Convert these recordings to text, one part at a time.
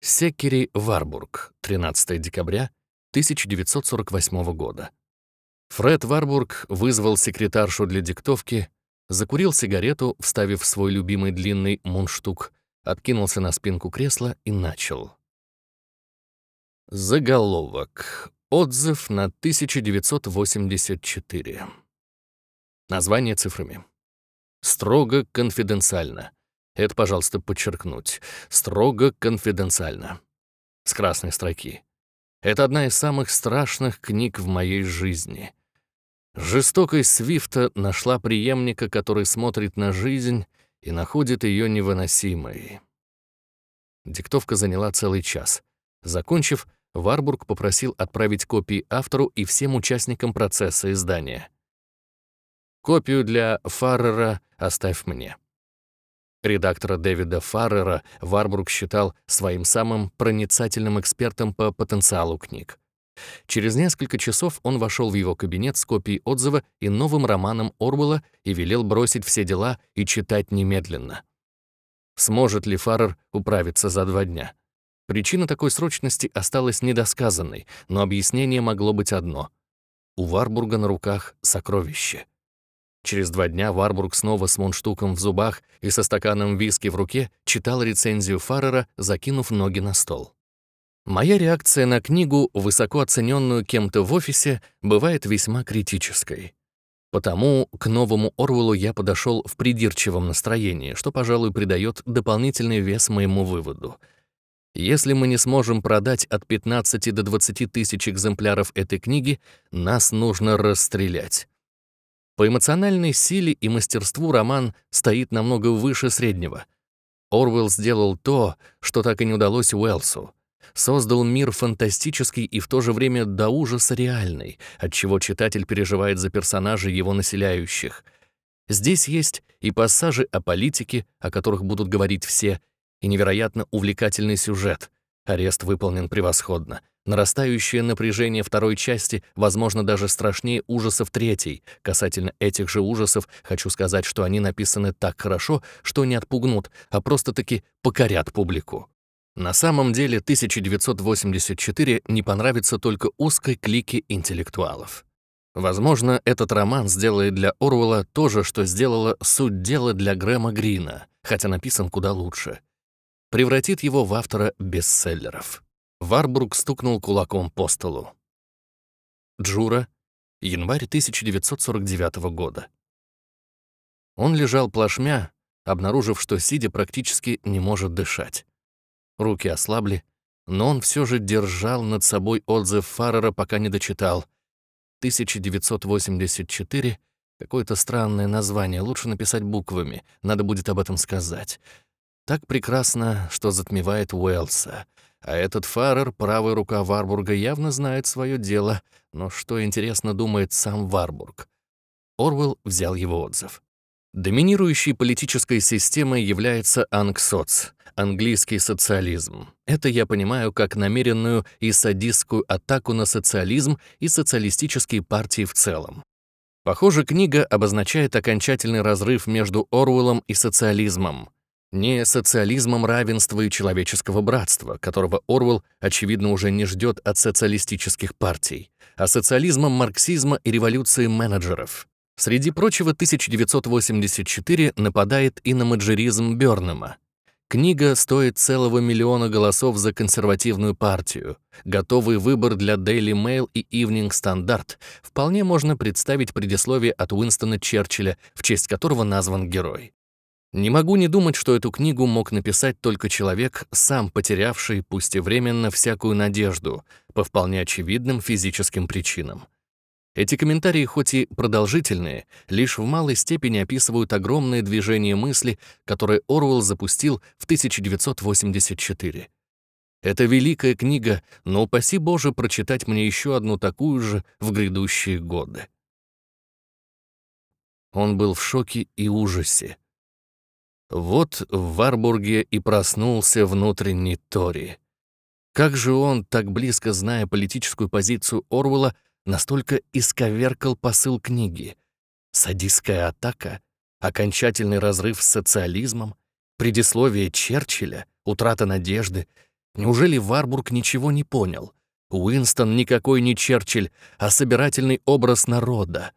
Секкери Варбург, 13 декабря 1948 года. Фред Варбург вызвал секретаршу для диктовки, закурил сигарету, вставив свой любимый длинный мундштук, откинулся на спинку кресла и начал. Заголовок. Отзыв на 1984. Название цифрами. Строго конфиденциально. Это, пожалуйста, подчеркнуть. Строго конфиденциально. С красной строки. Это одна из самых страшных книг в моей жизни. Жестокость Свифта нашла преемника, который смотрит на жизнь и находит ее невыносимой. Диктовка заняла целый час. Закончив, Варбург попросил отправить копии автору и всем участникам процесса издания. Копию для Фаррера оставь мне. Редактора Дэвида Фаррера Варбург считал своим самым проницательным экспертом по потенциалу книг. Через несколько часов он вошел в его кабинет с копией отзыва и новым романом Орвелла и велел бросить все дела и читать немедленно. Сможет ли Фаррер управиться за два дня? Причина такой срочности осталась недосказанной, но объяснение могло быть одно. У Варбурга на руках сокровище. Через два дня Варбург снова с мундштуком в зубах и со стаканом виски в руке читал рецензию Фаррера, закинув ноги на стол. Моя реакция на книгу, высоко оцененную кем-то в офисе, бывает весьма критической. Потому к новому Орвелу я подошел в придирчивом настроении, что, пожалуй, придает дополнительный вес моему выводу. Если мы не сможем продать от 15 до 20 тысяч экземпляров этой книги, нас нужно расстрелять. По эмоциональной силе и мастерству роман стоит намного выше среднего. Орвелл сделал то, что так и не удалось Уэллсу. Создал мир фантастический и в то же время до ужаса реальный, отчего читатель переживает за персонажей его населяющих. Здесь есть и пассажи о политике, о которых будут говорить все, и невероятно увлекательный сюжет. Арест выполнен превосходно. Нарастающее напряжение второй части, возможно, даже страшнее ужасов третьей. Касательно этих же ужасов, хочу сказать, что они написаны так хорошо, что не отпугнут, а просто-таки покорят публику. На самом деле 1984 не понравится только узкой клике интеллектуалов. Возможно, этот роман сделает для Орвелла то же, что сделала «Суть дела» для Грэма Грина, хотя написан куда лучше. Превратит его в автора бестселлеров. Варбург стукнул кулаком по столу. Джура, январь 1949 года. Он лежал плашмя, обнаружив, что сидя практически не может дышать. Руки ослабли, но он все же держал над собой отзыв Фаррера, пока не дочитал. 1984 — какое-то странное название, лучше написать буквами, надо будет об этом сказать. Так прекрасно, что затмевает Уэлса — а этот Фаррер, правая рука Варбурга, явно знает свое дело, но что, интересно, думает сам Варбург? Орвелл взял его отзыв. Доминирующей политической системой является ангсоц, английский социализм. Это я понимаю как намеренную и садистскую атаку на социализм и социалистические партии в целом. Похоже, книга обозначает окончательный разрыв между Орвеллом и социализмом, не социализмом равенства и человеческого братства, которого Орвелл, очевидно, уже не ждет от социалистических партий, а социализмом марксизма и революции менеджеров. Среди прочего, 1984 нападает и на маджеризм Бёрнема. Книга стоит целого миллиона голосов за консервативную партию. Готовый выбор для Daily Mail и Evening Standard вполне можно представить предисловие от Уинстона Черчилля, в честь которого назван герой. Не могу не думать, что эту книгу мог написать только человек, сам потерявший, пусть и временно, всякую надежду, по вполне очевидным физическим причинам. Эти комментарии, хоть и продолжительные, лишь в малой степени описывают огромное движение мысли, которое Орвелл запустил в 1984. Это великая книга, но упаси Боже прочитать мне еще одну такую же в грядущие годы. Он был в шоке и ужасе. Вот в Варбурге и проснулся внутренний Тори. Как же он, так близко зная политическую позицию Орвелла, настолько исковеркал посыл книги? Садистская атака, окончательный разрыв с социализмом, предисловие Черчилля, утрата надежды. Неужели Варбург ничего не понял? Уинстон никакой не Черчилль, а собирательный образ народа.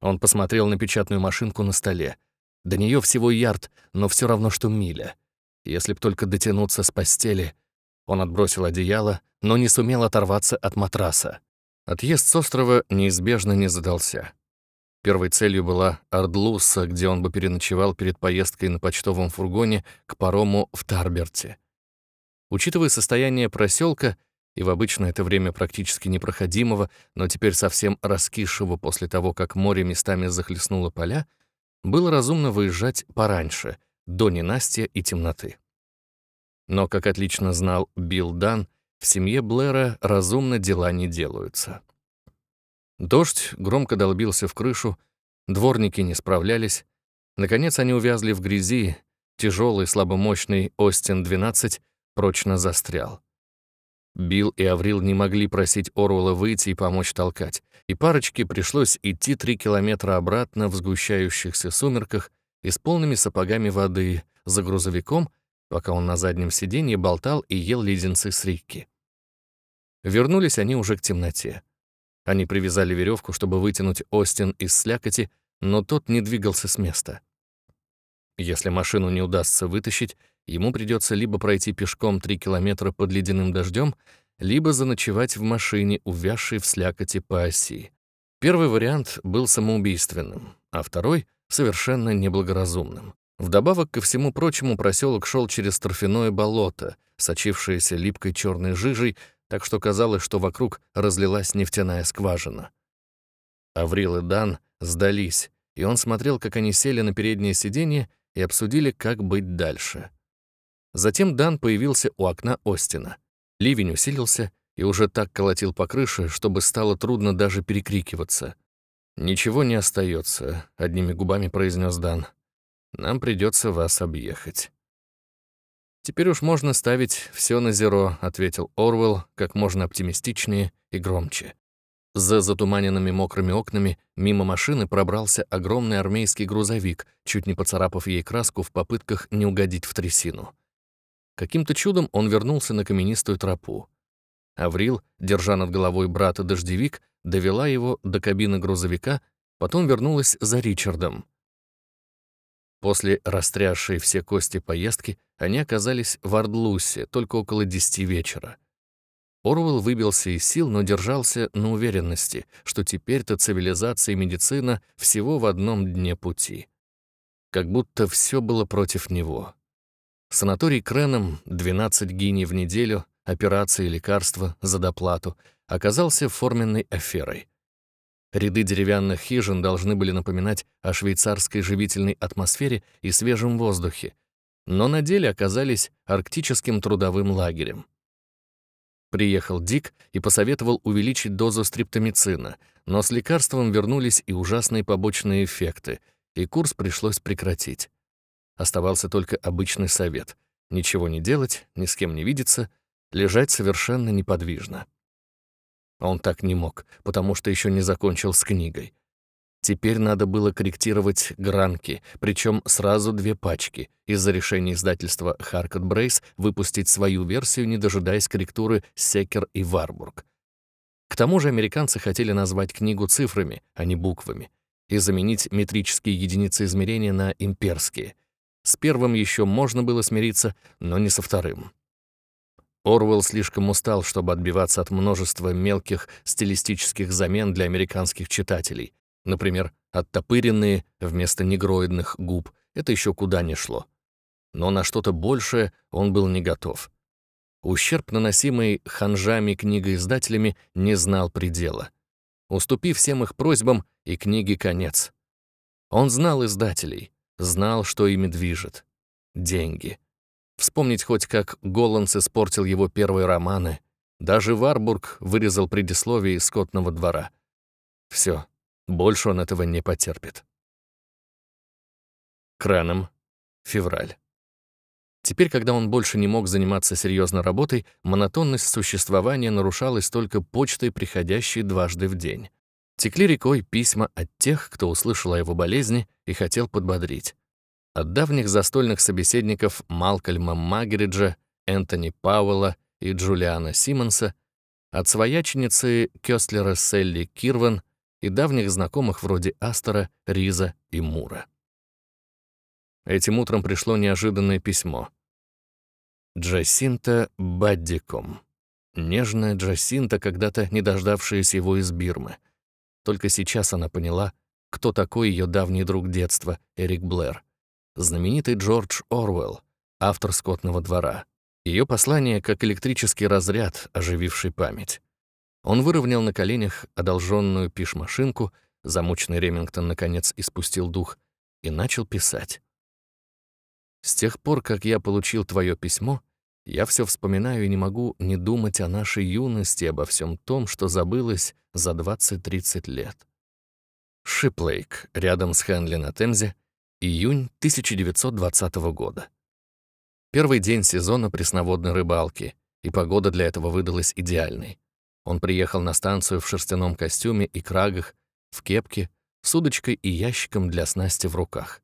Он посмотрел на печатную машинку на столе. До нее всего ярд, но все равно, что миля. Если б только дотянуться с постели. Он отбросил одеяло, но не сумел оторваться от матраса. Отъезд с острова неизбежно не задался. Первой целью была Ардлуса, где он бы переночевал перед поездкой на почтовом фургоне к парому в Тарберте. Учитывая состояние проселка и в обычное это время практически непроходимого, но теперь совсем раскисшего после того, как море местами захлестнуло поля, было разумно выезжать пораньше, до ненастья и темноты. Но, как отлично знал Билл Дан, в семье Блэра разумно дела не делаются. Дождь громко долбился в крышу, дворники не справлялись. Наконец они увязли в грязи, тяжелый слабомощный Остин-12 прочно застрял. Билл и Аврил не могли просить Орвелла выйти и помочь толкать, и парочке пришлось идти три километра обратно в сгущающихся сумерках и с полными сапогами воды за грузовиком, пока он на заднем сиденье болтал и ел леденцы с рейки. Вернулись они уже к темноте. Они привязали веревку, чтобы вытянуть Остин из слякоти, но тот не двигался с места. Если машину не удастся вытащить, ему придется либо пройти пешком 3 километра под ледяным дождем, либо заночевать в машине, увязшей в слякоти по оси. Первый вариант был самоубийственным, а второй — совершенно неблагоразумным. Вдобавок ко всему прочему проселок шел через торфяное болото, сочившееся липкой черной жижей, так что казалось, что вокруг разлилась нефтяная скважина. Аврил и Дан сдались, и он смотрел, как они сели на переднее сиденье и обсудили, как быть дальше. Затем Дан появился у окна Остина. Ливень усилился и уже так колотил по крыше, чтобы стало трудно даже перекрикиваться. «Ничего не остается, одними губами произнес Дан. «Нам придется вас объехать». «Теперь уж можно ставить все на зеро», — ответил Орвелл как можно оптимистичнее и громче. За затуманенными мокрыми окнами мимо машины пробрался огромный армейский грузовик, чуть не поцарапав ей краску в попытках не угодить в трясину. Каким-то чудом он вернулся на каменистую тропу. Аврил, держа над головой брата дождевик, довела его до кабины грузовика, потом вернулась за Ричардом. После растрясшей все кости поездки они оказались в Ардлусе только около десяти вечера. Орвел выбился из сил, но держался на уверенности, что теперь-то цивилизация и медицина всего в одном дне пути. Как будто все было против него. Санаторий Креном, 12 гиней в неделю, операции, лекарства за доплату, оказался форменной аферой. Ряды деревянных хижин должны были напоминать о швейцарской живительной атмосфере и свежем воздухе, но на деле оказались арктическим трудовым лагерем. Приехал Дик и посоветовал увеличить дозу стриптомицина, но с лекарством вернулись и ужасные побочные эффекты, и курс пришлось прекратить. Оставался только обычный совет — ничего не делать, ни с кем не видеться, лежать совершенно неподвижно. Он так не мог, потому что еще не закончил с книгой. Теперь надо было корректировать гранки, причем сразу две пачки, из-за решения издательства Харкот Брейс выпустить свою версию, не дожидаясь корректуры Секер и Варбург. К тому же американцы хотели назвать книгу цифрами, а не буквами, и заменить метрические единицы измерения на имперские. С первым еще можно было смириться, но не со вторым. Орвелл слишком устал, чтобы отбиваться от множества мелких стилистических замен для американских читателей. Например, оттопыренные вместо негроидных губ. Это еще куда не шло. Но на что-то большее он был не готов. Ущерб, наносимый ханжами книгоиздателями, не знал предела. Уступив всем их просьбам, и книге конец. Он знал издателей, Знал, что ими движет. Деньги. Вспомнить хоть как Голландс испортил его первые романы. Даже Варбург вырезал предисловие из скотного двора. Все, больше он этого не потерпит. Краном. Февраль. Теперь, когда он больше не мог заниматься серьезной работой, монотонность существования нарушалась только почтой, приходящей дважды в день. Текли рекой письма от тех, кто услышал о его болезни и хотел подбодрить. От давних застольных собеседников Малкольма Магриджа Энтони Пауэлла и Джулиана Симмонса, от свояченицы Кёстлера Селли Кирван и давних знакомых вроде Астера, Риза и Мура. Этим утром пришло неожиданное письмо. Джасинта Баддиком. Нежная Джасинта, когда-то не дождавшаяся его из Бирмы. Только сейчас она поняла, кто такой ее давний друг детства, Эрик Блэр. Знаменитый Джордж Орвелл, автор «Скотного двора». Ее послание как электрический разряд, ожививший память. Он выровнял на коленях одолженную пиш-машинку, замученный Ремингтон наконец испустил дух и начал писать. «С тех пор, как я получил твое письмо, я все вспоминаю и не могу не думать о нашей юности, обо всем том, что забылось за 20-30 лет. Шиплейк, рядом с Хенли на Темзе, июнь 1920 года. Первый день сезона пресноводной рыбалки, и погода для этого выдалась идеальной. Он приехал на станцию в шерстяном костюме и крагах, в кепке, с удочкой и ящиком для снасти в руках.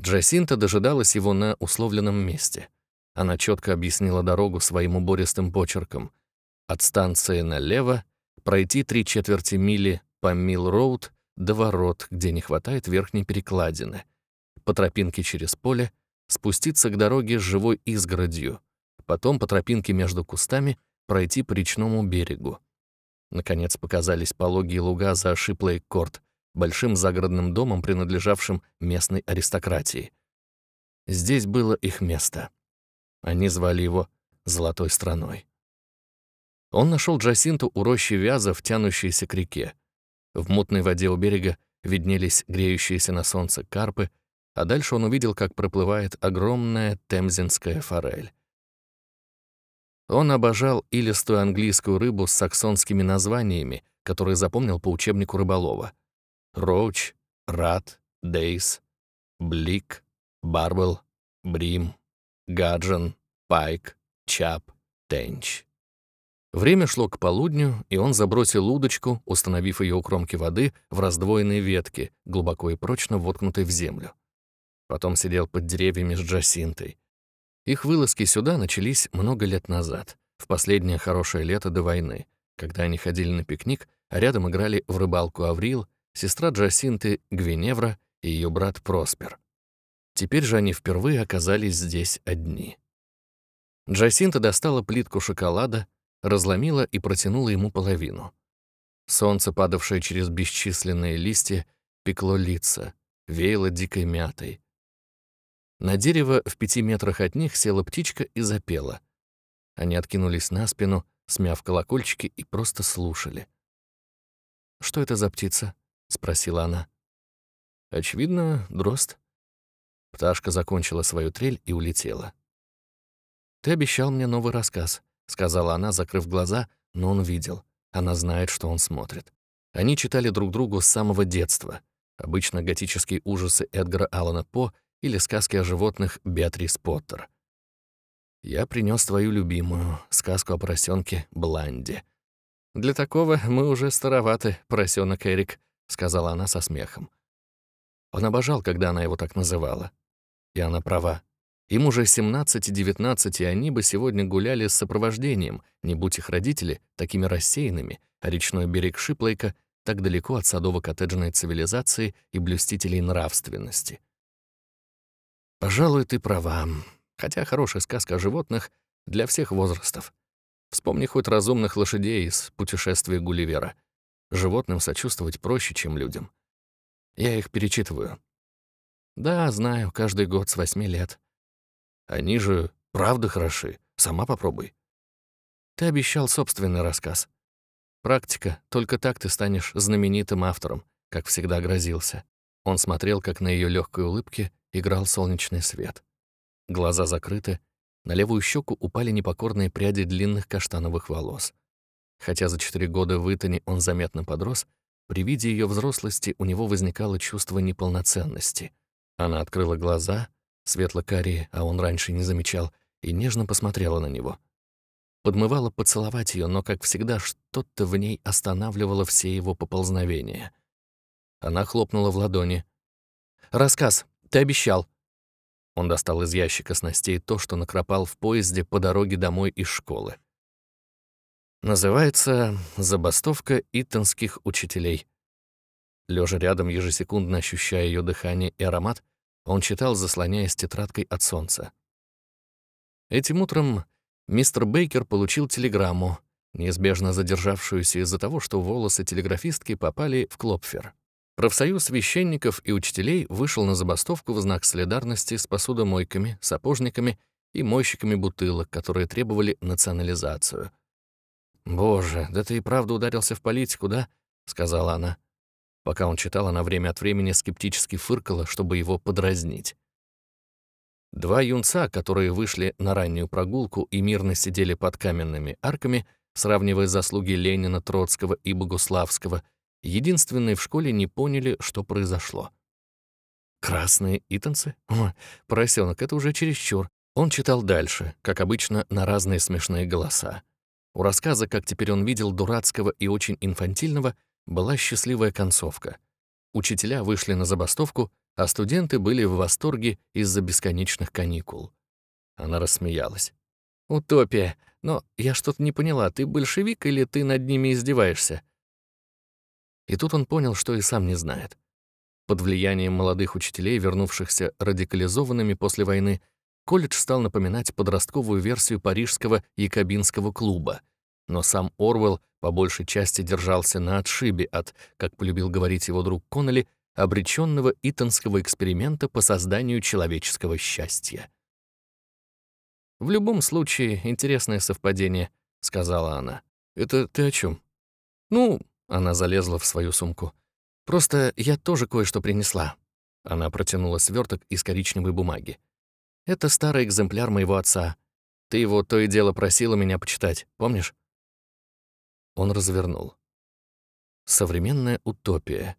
Джасинта дожидалась его на условленном месте. Она четко объяснила дорогу своим убористым почерком. От станции налево пройти три четверти мили по Милл-Роуд до ворот, где не хватает верхней перекладины. По тропинке через поле спуститься к дороге с живой изгородью, потом по тропинке между кустами пройти по речному берегу. Наконец показались пологие луга за Шиплей-Корт, большим загородным домом, принадлежавшим местной аристократии. Здесь было их место. Они звали его «Золотой страной». Он нашел Джасинту у рощи вязов, тянущейся к реке. В мутной воде у берега виднелись греющиеся на солнце карпы, а дальше он увидел, как проплывает огромная темзинская форель. Он обожал илистую английскую рыбу с саксонскими названиями, которые запомнил по учебнику рыболова. Роуч, Рат, Дейс, Блик, Барбел, Брим, Гаджан, Пайк, Чап, Тенч. Время шло к полудню, и он забросил удочку, установив ее у кромки воды в раздвоенной ветке, глубоко и прочно воткнутой в землю. Потом сидел под деревьями с Джасинтой. Их вылазки сюда начались много лет назад, в последнее хорошее лето до войны, когда они ходили на пикник, а рядом играли в рыбалку Аврил, сестра Джасинты Гвиневра и ее брат Проспер. Теперь же они впервые оказались здесь одни. Джасинта достала плитку шоколада, разломила и протянула ему половину. Солнце, падавшее через бесчисленные листья, пекло лица, веяло дикой мятой. На дерево в пяти метрах от них села птичка и запела. Они откинулись на спину, смяв колокольчики, и просто слушали. «Что это за птица?» — спросила она. «Очевидно, дрозд». Пташка закончила свою трель и улетела. «Ты обещал мне новый рассказ», — сказала она, закрыв глаза, но он видел. Она знает, что он смотрит. Они читали друг другу с самого детства. Обычно готические ужасы Эдгара Аллана По или сказки о животных Беатрис Поттер. Я принес твою любимую сказку о поросенке Бланде. Для такого мы уже староваты, поросенок Эрик, сказала она со смехом. Он обожал, когда она его так называла. И она права. Им уже 17 и 19, и они бы сегодня гуляли с сопровождением, не будь их родители такими рассеянными, а речной берег Шиплейка так далеко от садово-коттеджной цивилизации и блюстителей нравственности. Пожалуй, ты права. Хотя хорошая сказка о животных для всех возрастов. Вспомни хоть разумных лошадей из путешествия Гулливера. Животным сочувствовать проще, чем людям. Я их перечитываю. Да, знаю, каждый год с восьми лет. Они же правда хороши. Сама попробуй. Ты обещал собственный рассказ. Практика, только так ты станешь знаменитым автором, как всегда грозился. Он смотрел, как на ее легкой улыбке играл солнечный свет. Глаза закрыты, на левую щеку упали непокорные пряди длинных каштановых волос. Хотя за четыре года в Итоне он заметно подрос, при виде ее взрослости у него возникало чувство неполноценности. Она открыла глаза, светло-карие, а он раньше не замечал, и нежно посмотрела на него. Подмывала поцеловать ее, но, как всегда, что-то в ней останавливало все его поползновения. Она хлопнула в ладони. «Рассказ. Ты обещал». Он достал из ящика снастей то, что накропал в поезде по дороге домой из школы. Называется «Забастовка итонских учителей». Лежа рядом, ежесекундно ощущая ее дыхание и аромат, он читал, заслоняясь тетрадкой от солнца. Этим утром мистер Бейкер получил телеграмму, неизбежно задержавшуюся из-за того, что волосы телеграфистки попали в Клопфер. Профсоюз священников и учителей вышел на забастовку в знак солидарности с посудомойками, сапожниками и мойщиками бутылок, которые требовали национализацию. «Боже, да ты и правда ударился в политику, да?» — сказала она. Пока он читал, она время от времени скептически фыркала, чтобы его подразнить. Два юнца, которые вышли на раннюю прогулку и мирно сидели под каменными арками, сравнивая заслуги Ленина, Троцкого и Богуславского, единственные в школе не поняли, что произошло. «Красные итанцы? О, поросенок, это уже чересчур». Он читал дальше, как обычно, на разные смешные голоса. У рассказа, как теперь он видел дурацкого и очень инфантильного, была счастливая концовка. Учителя вышли на забастовку, а студенты были в восторге из-за бесконечных каникул. Она рассмеялась. «Утопия. Но я что-то не поняла, ты большевик или ты над ними издеваешься?» И тут он понял, что и сам не знает. Под влиянием молодых учителей, вернувшихся радикализованными после войны, колледж стал напоминать подростковую версию парижского якобинского клуба. Но сам Орвелл по большей части держался на отшибе от, как полюбил говорить его друг Коннелли, обреченного итонского эксперимента по созданию человеческого счастья. «В любом случае, интересное совпадение», — сказала она. «Это ты о чем? «Ну, она залезла в свою сумку. «Просто я тоже кое-что принесла». Она протянула сверток из коричневой бумаги. «Это старый экземпляр моего отца. Ты его то и дело просила меня почитать, помнишь?» Он развернул. «Современная утопия».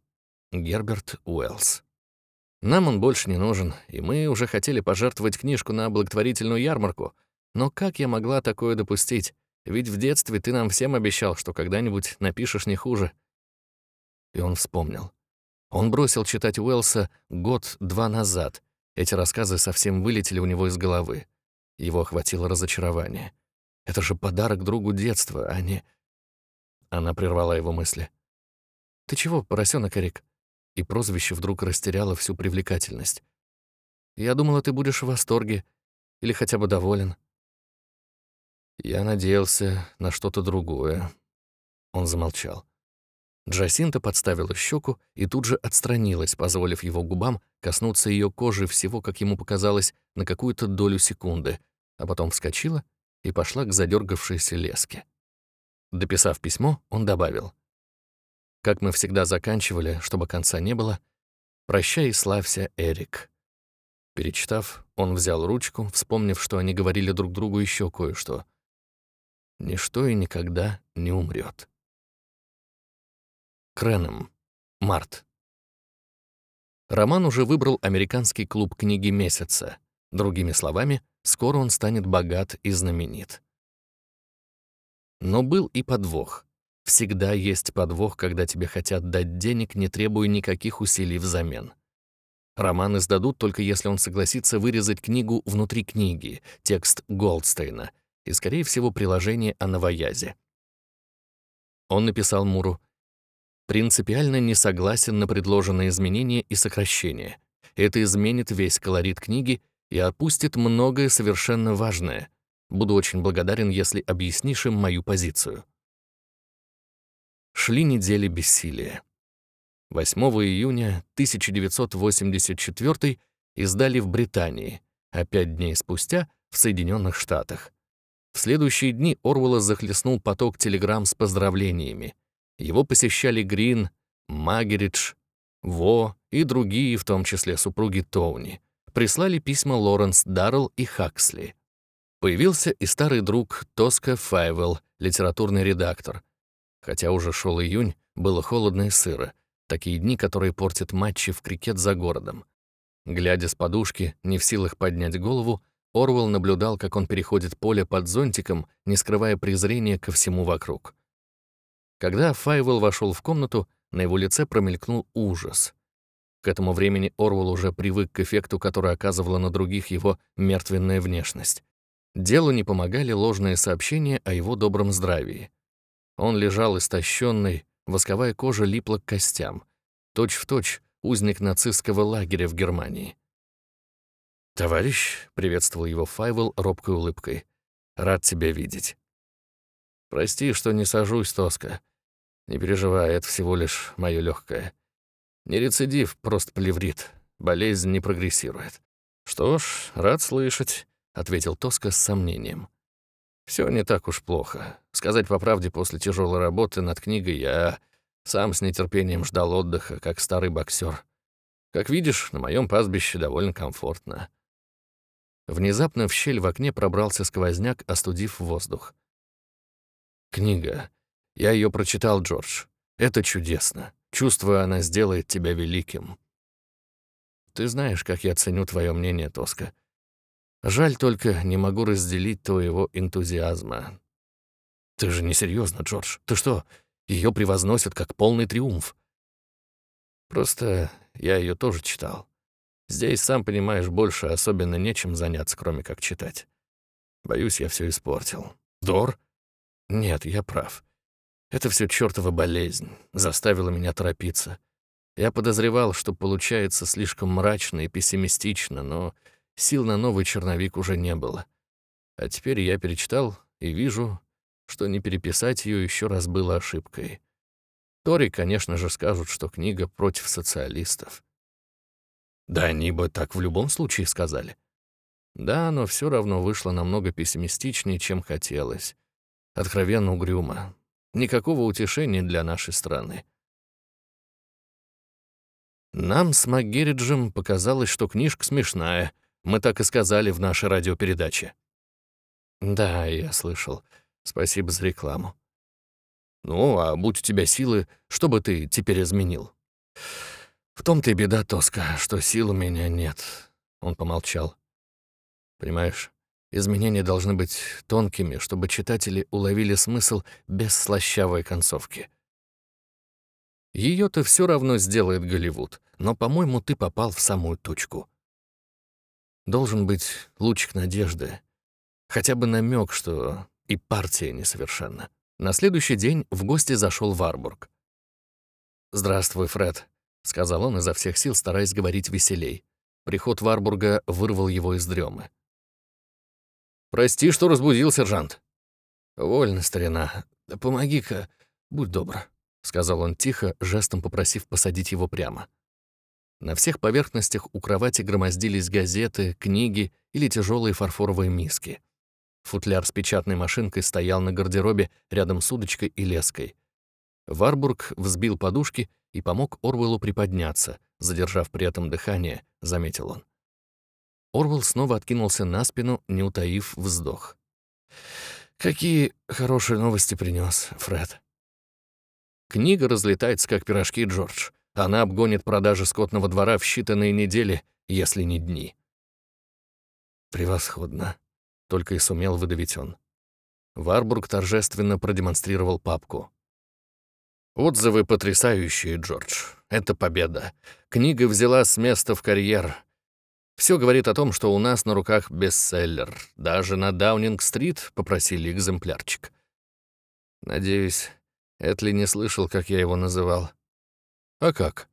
Герберт Уэллс. Нам он больше не нужен, и мы уже хотели пожертвовать книжку на благотворительную ярмарку. Но как я могла такое допустить? Ведь в детстве ты нам всем обещал, что когда-нибудь напишешь не хуже». И он вспомнил. Он бросил читать Уэллса год-два назад. Эти рассказы совсем вылетели у него из головы. Его охватило разочарование. Это же подарок другу детства, а не... Она прервала его мысли. «Ты чего, поросёнок Эрик?» И прозвище вдруг растеряло всю привлекательность. «Я думала, ты будешь в восторге или хотя бы доволен. Я надеялся на что-то другое. Он замолчал. Джасинта подставила щеку и тут же отстранилась, позволив его губам коснуться ее кожи всего, как ему показалось, на какую-то долю секунды, а потом вскочила и пошла к задергавшейся леске. Дописав письмо, он добавил. «Как мы всегда заканчивали, чтобы конца не было, прощай и славься, Эрик». Перечитав, он взял ручку, вспомнив, что они говорили друг другу еще кое-что — Ничто и никогда не умрет. Кренем. Март. Роман уже выбрал американский клуб книги месяца. Другими словами, скоро он станет богат и знаменит. Но был и подвох. Всегда есть подвох, когда тебе хотят дать денег, не требуя никаких усилий взамен. Роман издадут только если он согласится вырезать книгу внутри книги, текст Голдстейна, и, скорее всего, приложение о новоязе. Он написал Муру «Принципиально не согласен на предложенные изменения и сокращения. Это изменит весь колорит книги и опустит многое совершенно важное. Буду очень благодарен, если объяснишь им мою позицию». Шли недели бессилия. 8 июня 1984 издали в Британии, а пять дней спустя — в Соединенных Штатах. В следующие дни Орвелла захлестнул поток телеграмм с поздравлениями. Его посещали Грин, Магеридж, Во и другие, в том числе супруги Тоуни. Прислали письма Лоренс Даррелл и Хаксли. Появился и старый друг Тоска Файвелл, литературный редактор. Хотя уже шел июнь, было холодно и сыро. Такие дни, которые портят матчи в крикет за городом. Глядя с подушки, не в силах поднять голову, Орвел наблюдал, как он переходит поле под зонтиком, не скрывая презрения ко всему вокруг. Когда Файвелл вошел в комнату, на его лице промелькнул ужас. К этому времени Орвел уже привык к эффекту, который оказывала на других его мертвенная внешность. Делу не помогали ложные сообщения о его добром здравии. Он лежал истощенный, восковая кожа липла к костям. Точь в точь узник нацистского лагеря в Германии. «Товарищ», — приветствовал его Файвел робкой улыбкой, — «рад тебя видеть». «Прости, что не сажусь, Тоска. Не переживай, это всего лишь мое легкое. Не рецидив, просто плеврит. Болезнь не прогрессирует». «Что ж, рад слышать», — ответил Тоска с сомнением. Все не так уж плохо. Сказать по правде, после тяжелой работы над книгой я сам с нетерпением ждал отдыха, как старый боксер. Как видишь, на моем пастбище довольно комфортно. Внезапно в щель в окне пробрался сквозняк, остудив воздух. «Книга. Я ее прочитал, Джордж. Это чудесно. Чувствую, она сделает тебя великим. Ты знаешь, как я ценю твое мнение, Тоска. Жаль только, не могу разделить твоего энтузиазма. Ты же не серьезно, Джордж. Ты что, ее превозносят как полный триумф? Просто я ее тоже читал. Здесь, сам понимаешь, больше особенно нечем заняться, кроме как читать. Боюсь, я все испортил. Дор? Нет, я прав. Это все чертова болезнь. Заставила меня торопиться. Я подозревал, что получается слишком мрачно и пессимистично, но сил на новый черновик уже не было. А теперь я перечитал и вижу, что не переписать ее еще раз было ошибкой. Тори, конечно же, скажут, что книга против социалистов. Да они бы так в любом случае сказали. Да, но все равно вышло намного пессимистичнее, чем хотелось. Откровенно угрюмо. Никакого утешения для нашей страны. Нам с МакГерриджем показалось, что книжка смешная. Мы так и сказали в нашей радиопередаче. Да, я слышал. Спасибо за рекламу. Ну, а будь у тебя силы, что бы ты теперь изменил? В том-то и беда, Тоска, что сил у меня нет. Он помолчал. Понимаешь, изменения должны быть тонкими, чтобы читатели уловили смысл без слащавой концовки. Ее-то все равно сделает Голливуд, но, по-моему, ты попал в самую точку. Должен быть лучик надежды, хотя бы намек, что и партия несовершенна. На следующий день в гости зашел Варбург. «Здравствуй, Фред», — сказал он изо всех сил, стараясь говорить веселей. Приход Варбурга вырвал его из дремы. «Прости, что разбудил, сержант». «Вольно, старина. Помоги-ка, будь добр», — сказал он тихо, жестом попросив посадить его прямо. На всех поверхностях у кровати громоздились газеты, книги или тяжелые фарфоровые миски. Футляр с печатной машинкой стоял на гардеробе рядом с удочкой и леской. Варбург взбил подушки и помог Орвелу приподняться, задержав при этом дыхание, заметил он. Орвел снова откинулся на спину, не утаив вздох. «Какие хорошие новости принес Фред?» Книга разлетается, как пирожки, Джордж. Она обгонит продажи скотного двора в считанные недели, если не дни. «Превосходно», — только и сумел выдавить он. Варбург торжественно продемонстрировал папку. Отзывы потрясающие, Джордж. Это победа. Книга взяла с места в карьер. Все говорит о том, что у нас на руках бестселлер. Даже на Даунинг-стрит попросили экземплярчик. Надеюсь, Этли не слышал, как я его называл. А как?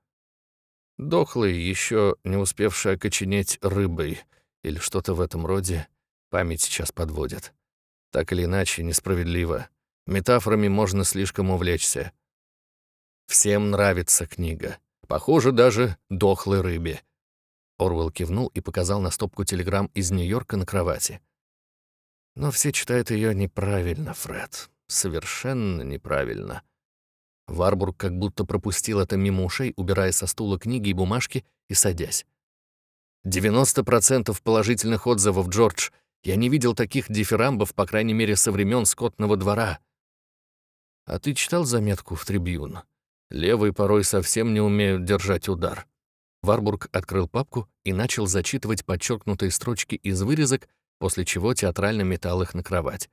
Дохлый, еще не успевший окоченеть рыбой или что-то в этом роде, память сейчас подводит. Так или иначе, несправедливо. Метафорами можно слишком увлечься. Всем нравится книга. Похоже, даже дохлой рыбе. Орвел кивнул и показал на стопку телеграмм из Нью-Йорка на кровати. Но все читают ее неправильно, Фред. Совершенно неправильно. Варбург как будто пропустил это мимо ушей, убирая со стула книги и бумажки и садясь. «90% положительных отзывов, Джордж. Я не видел таких дифирамбов, по крайней мере, со времен скотного двора». «А ты читал заметку в «Трибьюн»?» Левые порой совсем не умеют держать удар. Варбург открыл папку и начал зачитывать подчеркнутые строчки из вырезок, после чего театрально метал их на кровать.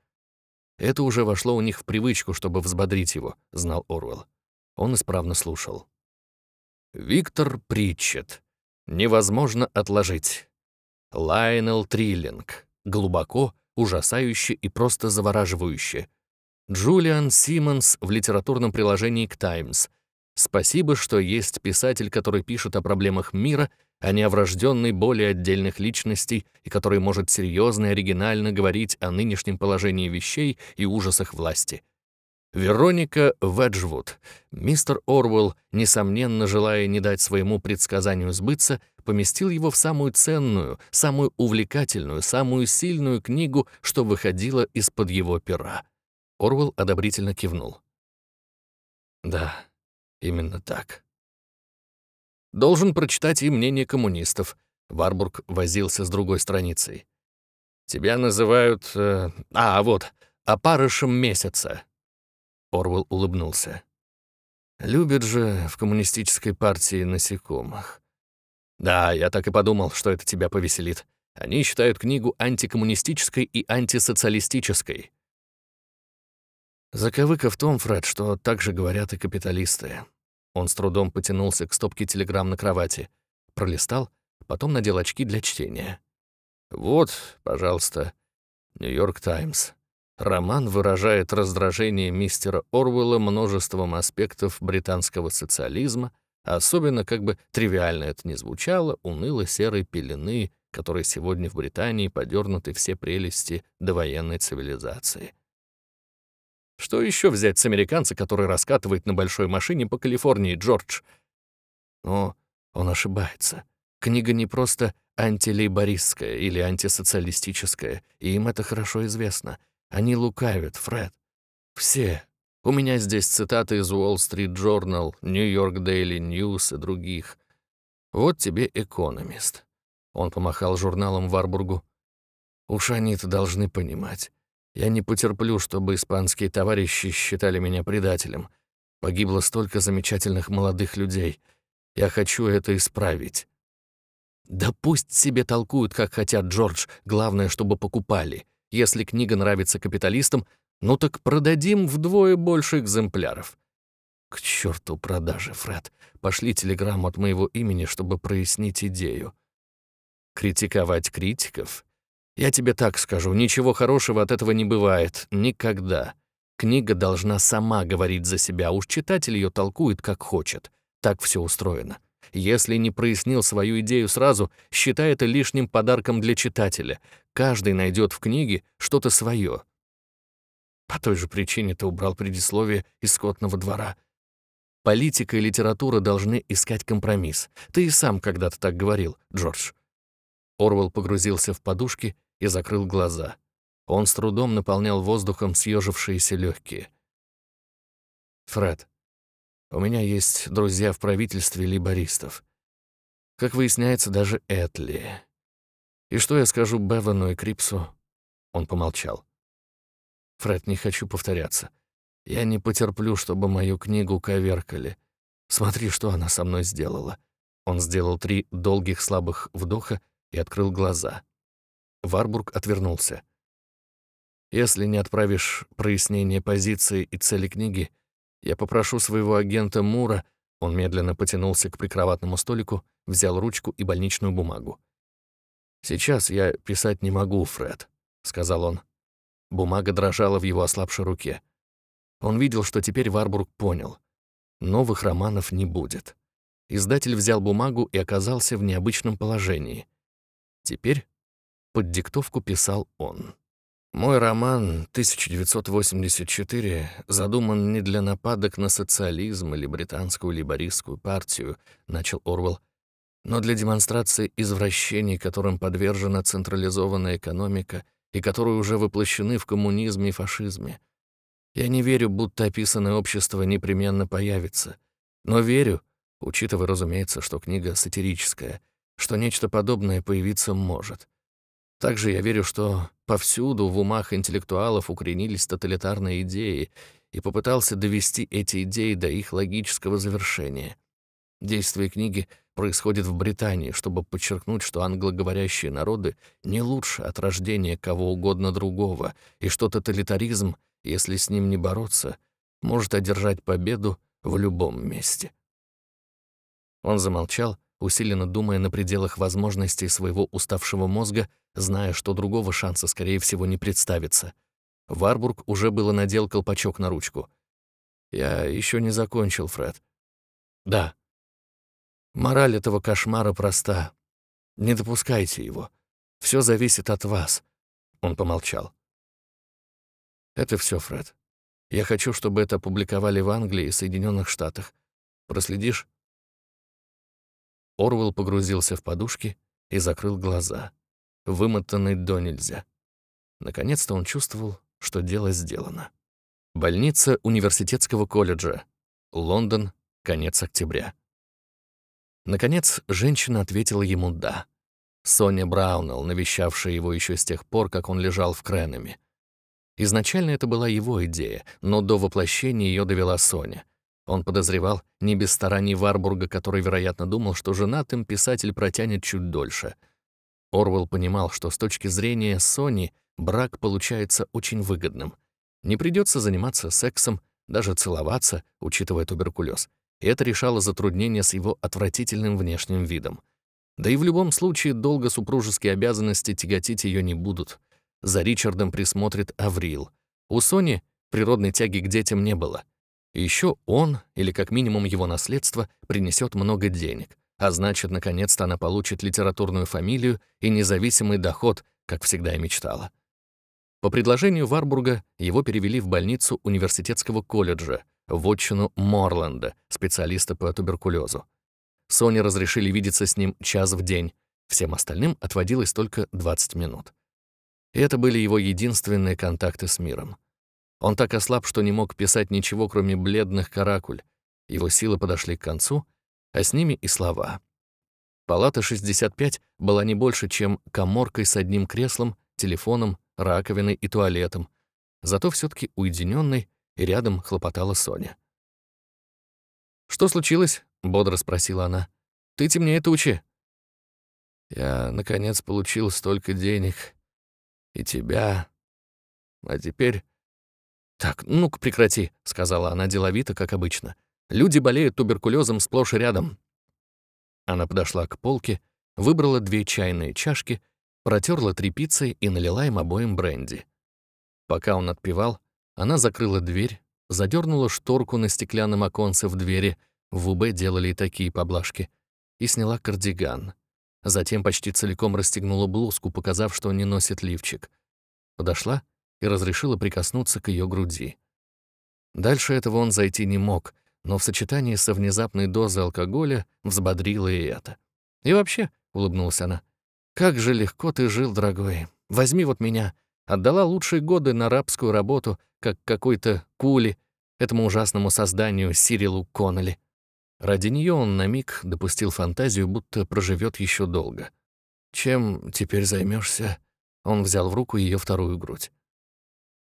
Это уже вошло у них в привычку, чтобы взбодрить его, знал Орвелл. Он исправно слушал. Виктор Притчет. Невозможно отложить. Лайнел Триллинг. Глубоко, ужасающе и просто завораживающе. Джулиан Симмонс в литературном приложении к «Таймс». Спасибо, что есть писатель, который пишет о проблемах мира, а не о врожденной боли отдельных личностей и который может серьезно и оригинально говорить о нынешнем положении вещей и ужасах власти. Вероника Веджвуд. Мистер Орвелл, несомненно желая не дать своему предсказанию сбыться, поместил его в самую ценную, самую увлекательную, самую сильную книгу, что выходила из-под его пера. Орвелл одобрительно кивнул. Да, именно так. Должен прочитать и мнение коммунистов. Варбург возился с другой страницей. Тебя называют... Э, а, вот, опарышем месяца. Орвел улыбнулся. Любят же в коммунистической партии насекомых. Да, я так и подумал, что это тебя повеселит. Они считают книгу антикоммунистической и антисоциалистической. Заковыка в том, Фред, что так же говорят и капиталисты. Он с трудом потянулся к стопке телеграмм на кровати, пролистал, потом надел очки для чтения. «Вот, пожалуйста, Нью-Йорк Таймс. Роман выражает раздражение мистера Орвелла множеством аспектов британского социализма, особенно, как бы тривиально это ни звучало, уныло-серой пелены, которой сегодня в Британии подернуты все прелести довоенной цивилизации. Что еще взять с американца, который раскатывает на большой машине по Калифорнии, Джордж? Но он ошибается. Книга не просто антилейбористская или антисоциалистическая, и им это хорошо известно — они лукавят, Фред. Все. У меня здесь цитаты из Wall Street Journal, New York Daily News и других. Вот тебе экономист. Он помахал журналом Варбургу. Уж они-то должны понимать. Я не потерплю, чтобы испанские товарищи считали меня предателем. Погибло столько замечательных молодых людей. Я хочу это исправить. Да пусть себе толкуют, как хотят, Джордж. Главное, чтобы покупали. Если книга нравится капиталистам, ну так продадим вдвое больше экземпляров. К черту продажи, Фред. Пошли телеграмму от моего имени, чтобы прояснить идею. Критиковать критиков? Я тебе так скажу, ничего хорошего от этого не бывает. Никогда. Книга должна сама говорить за себя, уж читатель ее толкует как хочет. Так все устроено. Если не прояснил свою идею сразу, считай это лишним подарком для читателя. Каждый найдет в книге что-то свое. По той же причине ты убрал предисловие из скотного двора. Политика и литература должны искать компромисс. Ты и сам когда-то так говорил, Джордж. Орвел погрузился в подушки и закрыл глаза. Он с трудом наполнял воздухом съежившиеся легкие. «Фред, у меня есть друзья в правительстве либористов. Как выясняется, даже Этли. И что я скажу Бевану и Крипсу?» Он помолчал. «Фред, не хочу повторяться. Я не потерплю, чтобы мою книгу коверкали. Смотри, что она со мной сделала». Он сделал три долгих слабых вдоха и открыл глаза. Варбург отвернулся. «Если не отправишь прояснение позиции и цели книги, я попрошу своего агента Мура, он медленно потянулся к прикроватному столику, взял ручку и больничную бумагу. «Сейчас я писать не могу, Фред», — сказал он. Бумага дрожала в его ослабшей руке. Он видел, что теперь Варбург понял. Новых романов не будет. Издатель взял бумагу и оказался в необычном положении. Теперь под диктовку писал он. Мой роман 1984 задуман не для нападок на социализм или британскую либористскую партию, начал Орвел, но для демонстрации извращений, которым подвержена централизованная экономика и которые уже воплощены в коммунизме и фашизме. Я не верю, будто описанное общество непременно появится, но верю, учитывая, разумеется, что книга сатирическая, что нечто подобное появиться может. Также я верю, что повсюду в умах интеллектуалов укоренились тоталитарные идеи, и попытался довести эти идеи до их логического завершения. Действие книги происходит в Британии, чтобы подчеркнуть, что англоговорящие народы не лучше от рождения кого угодно другого, и что тоталитаризм, если с ним не бороться, может одержать победу в любом месте. Он замолчал, усиленно думая на пределах возможностей своего уставшего мозга, зная, что другого шанса, скорее всего, не представится. Варбург уже было надел колпачок на ручку. «Я еще не закончил, Фред». «Да». «Мораль этого кошмара проста. Не допускайте его. Все зависит от вас». Он помолчал. «Это все, Фред. Я хочу, чтобы это опубликовали в Англии и Соединенных Штатах. Проследишь?» Орвел погрузился в подушки и закрыл глаза, вымотанный до нельзя. Наконец-то он чувствовал, что дело сделано. Больница университетского колледжа. Лондон, конец октября. Наконец, женщина ответила ему «да». Соня Браунелл, навещавшая его еще с тех пор, как он лежал в Кренами. Изначально это была его идея, но до воплощения ее довела Соня. Он подозревал не без стараний Варбурга, который, вероятно, думал, что женатым писатель протянет чуть дольше. Орвел понимал, что с точки зрения Сони брак получается очень выгодным. Не придется заниматься сексом, даже целоваться, учитывая туберкулез. Это решало затруднение с его отвратительным внешним видом. Да и в любом случае долго супружеские обязанности тяготить ее не будут — за Ричардом присмотрит Аврил. У Сони природной тяги к детям не было. Еще он, или как минимум его наследство, принесет много денег, а значит, наконец-то она получит литературную фамилию и независимый доход, как всегда и мечтала. По предложению Варбурга его перевели в больницу университетского колледжа, в отчину Морланда, специалиста по туберкулезу. Соне разрешили видеться с ним час в день, всем остальным отводилось только 20 минут. И это были его единственные контакты с миром. Он так ослаб, что не мог писать ничего, кроме бледных каракуль. Его силы подошли к концу, а с ними и слова. Палата 65 была не больше, чем коморкой с одним креслом, телефоном, раковиной и туалетом. Зато все таки уединенной, и рядом хлопотала Соня. «Что случилось?» — бодро спросила она. «Ты темнее тучи». «Я, наконец, получил столько денег», и тебя. А теперь... «Так, ну-ка прекрати», — сказала она деловито, как обычно. «Люди болеют туберкулезом сплошь и рядом». Она подошла к полке, выбрала две чайные чашки, протерла тряпицей и налила им обоим бренди. Пока он отпивал, она закрыла дверь, задернула шторку на стеклянном оконце в двери, в УБ делали и такие поблажки, и сняла кардиган. Затем почти целиком расстегнула блузку, показав, что не носит лифчик. Подошла и разрешила прикоснуться к ее груди. Дальше этого он зайти не мог, но в сочетании со внезапной дозой алкоголя взбодрила и это. «И вообще», — улыбнулась она, — «как же легко ты жил, дорогой. Возьми вот меня. Отдала лучшие годы на рабскую работу, как какой-то кули, этому ужасному созданию Сирилу Коннелли. Ради нее он на миг допустил фантазию, будто проживет еще долго. «Чем теперь займешься? Он взял в руку ее вторую грудь.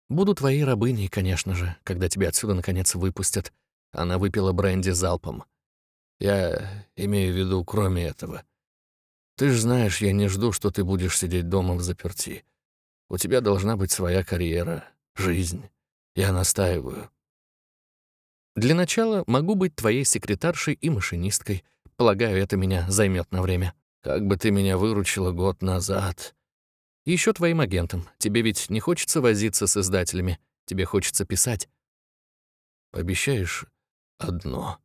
«Буду твоей рабыней, конечно же, когда тебя отсюда наконец выпустят». Она выпила бренди залпом. «Я имею в виду, кроме этого. Ты ж знаешь, я не жду, что ты будешь сидеть дома в заперти. У тебя должна быть своя карьера, жизнь. Я настаиваю. Для начала могу быть твоей секретаршей и машинисткой. Полагаю, это меня займет на время. Как бы ты меня выручила год назад. Еще твоим агентом. Тебе ведь не хочется возиться с издателями. Тебе хочется писать. Пообещаешь одно.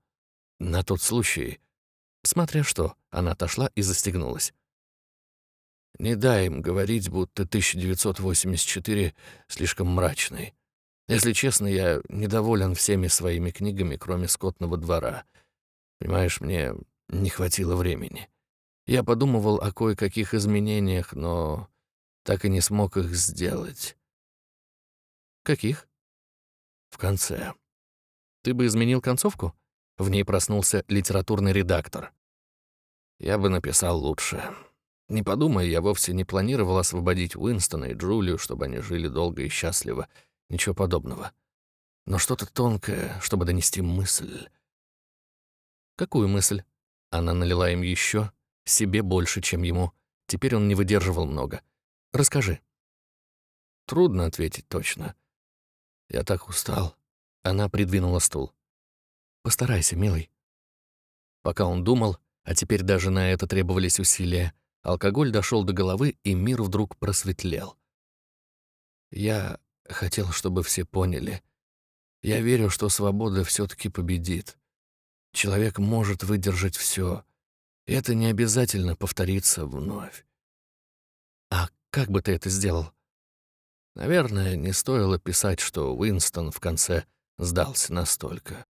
На тот случай. Смотря что, она отошла и застегнулась. Не дай им говорить, будто 1984 слишком мрачный. Если честно, я недоволен всеми своими книгами, кроме «Скотного двора». Понимаешь, мне не хватило времени. Я подумывал о кое-каких изменениях, но так и не смог их сделать. Каких? В конце. Ты бы изменил концовку? В ней проснулся литературный редактор. Я бы написал лучше. Не подумай, я вовсе не планировал освободить Уинстона и Джулию, чтобы они жили долго и счастливо — Ничего подобного. Но что-то тонкое, чтобы донести мысль. Какую мысль? Она налила им еще, себе больше, чем ему. Теперь он не выдерживал много. Расскажи. Трудно ответить точно. Я так устал. Она придвинула стул. Постарайся, милый. Пока он думал, а теперь даже на это требовались усилия, алкоголь дошел до головы, и мир вдруг просветлел. Я хотел, чтобы все поняли. Я верю, что свобода все таки победит. Человек может выдержать все. Это не обязательно повторится вновь. Как бы ты это сделал? Наверное, не стоило писать, что Уинстон в конце сдался настолько.